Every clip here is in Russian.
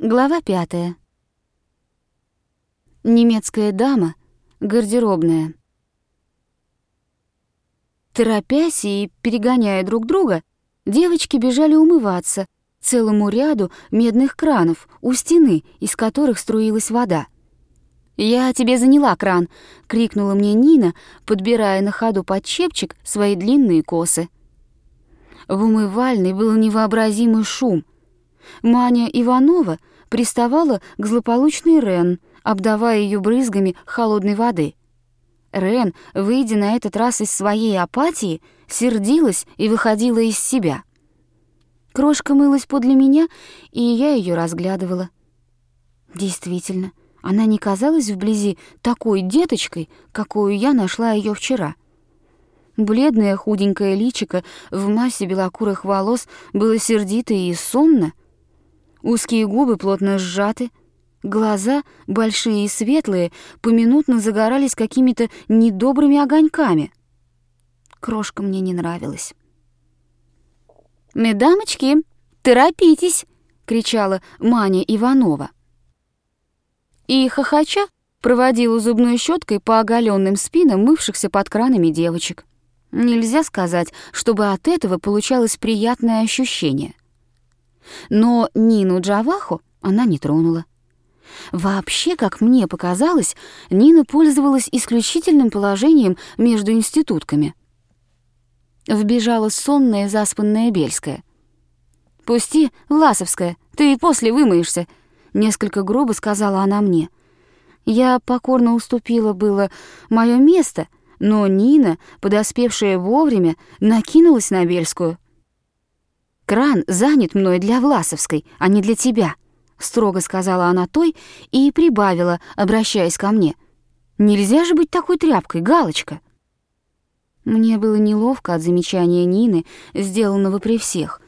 Глава пятая. Немецкая дама, гардеробная. Торопясь и перегоняя друг друга, девочки бежали умываться целому ряду медных кранов у стены, из которых струилась вода. «Я тебе заняла кран!» — крикнула мне Нина, подбирая на ходу под чепчик свои длинные косы. В умывальной был невообразимый шум. Маня Иванова приставала к злополучной Рен, обдавая ее брызгами холодной воды. Рен, выйдя на этот раз из своей апатии, сердилась и выходила из себя. Крошка мылась подле меня, и я ее разглядывала. Действительно, она не казалась вблизи такой деточкой, какую я нашла ее вчера. Бледное худенькое личико в массе белокурых волос было сердито и сонно. Узкие губы плотно сжаты, глаза, большие и светлые, поминутно загорались какими-то недобрыми огоньками. Крошка мне не нравилась. «Медамочки, торопитесь!» — кричала Маня Иванова. И хохоча проводила зубной щеткой по оголенным спинам мывшихся под кранами девочек. Нельзя сказать, чтобы от этого получалось приятное ощущение. Но Нину Джаваху она не тронула. Вообще, как мне показалось, Нина пользовалась исключительным положением между институтками. Вбежала сонная заспанная Бельская. «Пусти, Ласовская, ты и после вымоешься», — несколько грубо сказала она мне. Я покорно уступила было мое место — но Нина, подоспевшая вовремя, накинулась на Бельскую. «Кран занят мной для Власовской, а не для тебя», — строго сказала она той и прибавила, обращаясь ко мне. «Нельзя же быть такой тряпкой, галочка». Мне было неловко от замечания Нины, сделанного при всех.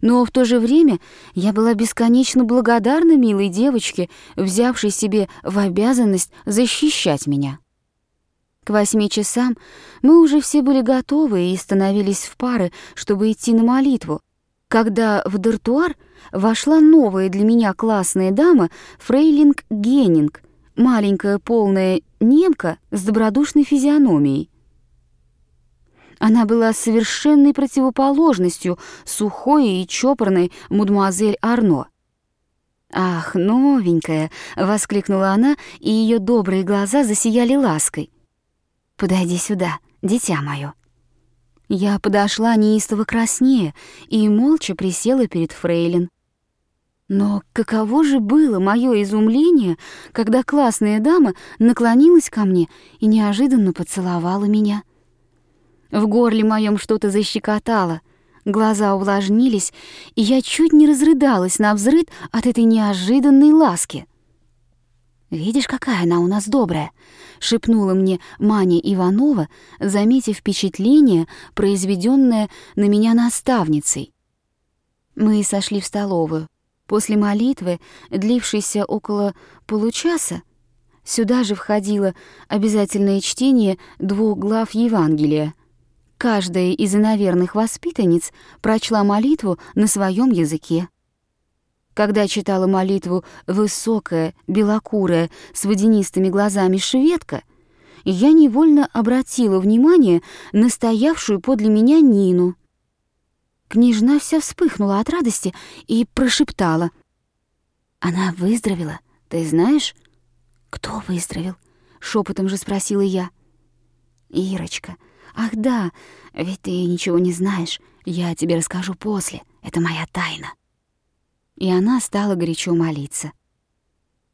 Но в то же время я была бесконечно благодарна милой девочке, взявшей себе в обязанность защищать меня. К восьми часам мы уже все были готовы и становились в пары, чтобы идти на молитву, когда в дартуар вошла новая для меня классная дама Фрейлинг Геннинг, маленькая полная немка с добродушной физиономией. Она была совершенной противоположностью сухой и чопорной мадемуазель Арно. «Ах, новенькая!» — воскликнула она, и ее добрые глаза засияли лаской. «Подойди сюда, дитя моё». Я подошла неистово краснее и молча присела перед Фрейлин. Но каково же было мое изумление, когда классная дама наклонилась ко мне и неожиданно поцеловала меня. В горле моем что-то защекотало, глаза увлажнились, и я чуть не разрыдалась на взрыд от этой неожиданной ласки. «Видишь, какая она у нас добрая!» — шепнула мне Маня Иванова, заметив впечатление, произведенное на меня наставницей. Мы сошли в столовую. После молитвы, длившейся около получаса, сюда же входило обязательное чтение двух глав Евангелия. Каждая из иноверных воспитанниц прочла молитву на своем языке. Когда читала молитву высокая, белокурая, с водянистыми глазами шведка, я невольно обратила внимание на стоявшую подле меня Нину. Княжна вся вспыхнула от радости и прошептала. «Она выздоровела, ты знаешь?» «Кто выздоровел?» — шепотом же спросила я. «Ирочка. Ах да, ведь ты ничего не знаешь. Я тебе расскажу после. Это моя тайна» и она стала горячо молиться.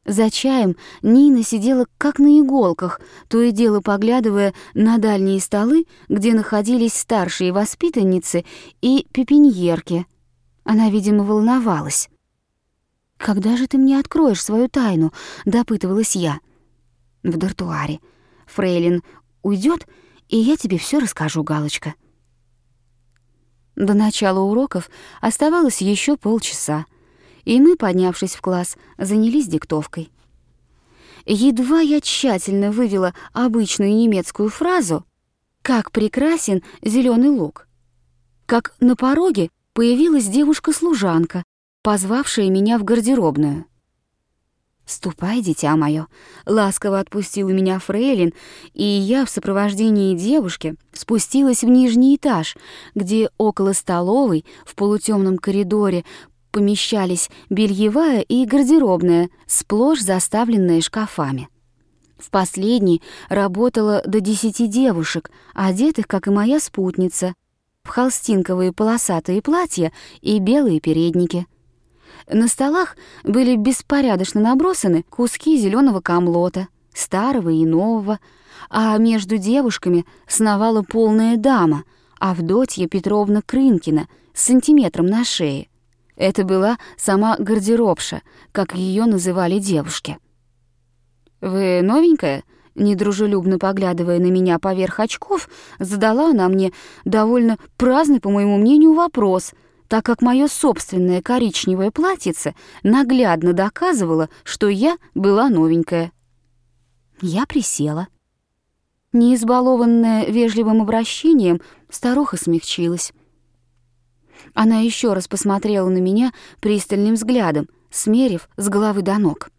За чаем Нина сидела как на иголках, то и дело поглядывая на дальние столы, где находились старшие воспитанницы и пепеньерки. Она, видимо, волновалась. «Когда же ты мне откроешь свою тайну?» — допытывалась я. «В дартуаре. Фрейлин уйдет, и я тебе все расскажу, Галочка». До начала уроков оставалось еще полчаса и мы, поднявшись в класс, занялись диктовкой. Едва я тщательно вывела обычную немецкую фразу «Как прекрасен зеленый лук», как на пороге появилась девушка-служанка позвавшая меня в гардеробную. «Ступай, дитя мое», — ласково отпустила меня фрейлин, и я в сопровождении девушки спустилась в нижний этаж, где около столовой в полутемном коридоре помещались бельевая и гардеробная, сплошь заставленные шкафами. В последней работало до десяти девушек, одетых, как и моя спутница, в холстинковые полосатые платья и белые передники — на столах были беспорядочно набросаны куски зеленого камлота, старого и нового, а между девушками сновала полная дама, Авдотья Петровна Крынкина, с сантиметром на шее. Это была сама гардеробша, как ее называли девушки. «Вы новенькая?» Недружелюбно поглядывая на меня поверх очков, задала она мне довольно праздный, по моему мнению, вопрос — так как мое собственное коричневое платьице наглядно доказывало, что я была новенькая. Я присела. Не избалованная вежливым обращением, старуха смягчилась. Она еще раз посмотрела на меня пристальным взглядом, смерив с головы до ног.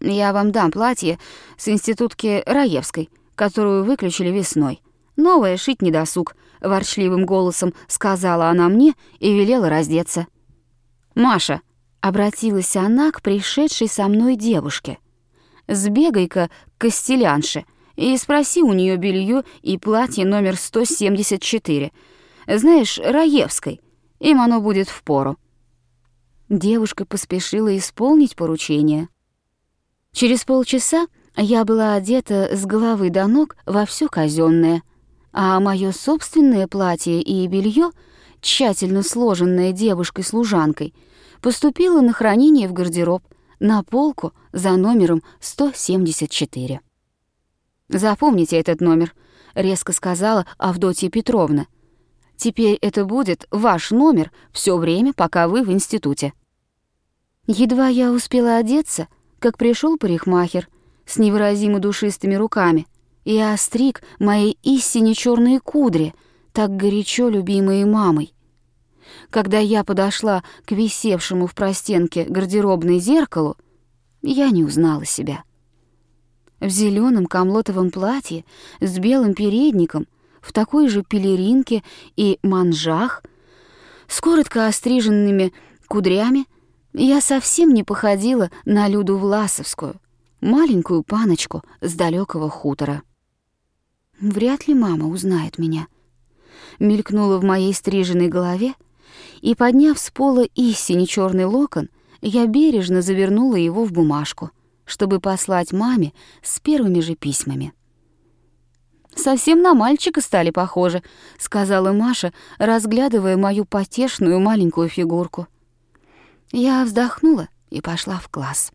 «Я вам дам платье с институтки Раевской, которую выключили весной. Новое шить не досуг», — ворчливым голосом сказала она мне и велела раздеться. «Маша», — обратилась она к пришедшей со мной девушке, «сбегай-ка к костелянше и спроси у нее белье и платье номер 174. Знаешь, Раевской, им оно будет впору». Девушка поспешила исполнить поручение. Через полчаса я была одета с головы до ног во все казенное — а мое собственное платье и белье, тщательно сложенное девушкой-служанкой, поступило на хранение в гардероб на полку за номером 174. «Запомните этот номер», — резко сказала Авдотья Петровна. «Теперь это будет ваш номер все время, пока вы в институте». Едва я успела одеться, как пришел парикмахер с невыразимо душистыми руками — и остриг мои истине черные кудри, так горячо любимые мамой. Когда я подошла к висевшему в простенке гардеробной зеркалу, я не узнала себя. В зеленом камлотовом платье с белым передником, в такой же пелеринке и манжах, с коротко остриженными кудрями, я совсем не походила на Люду Власовскую, маленькую паночку с далекого хутора. Вряд ли мама узнает меня. Мелькнуло в моей стриженной голове, и, подняв с пола истине черный локон, я бережно завернула его в бумажку, чтобы послать маме с первыми же письмами. «Совсем на мальчика стали похожи», — сказала Маша, разглядывая мою потешную маленькую фигурку. Я вздохнула и пошла в класс.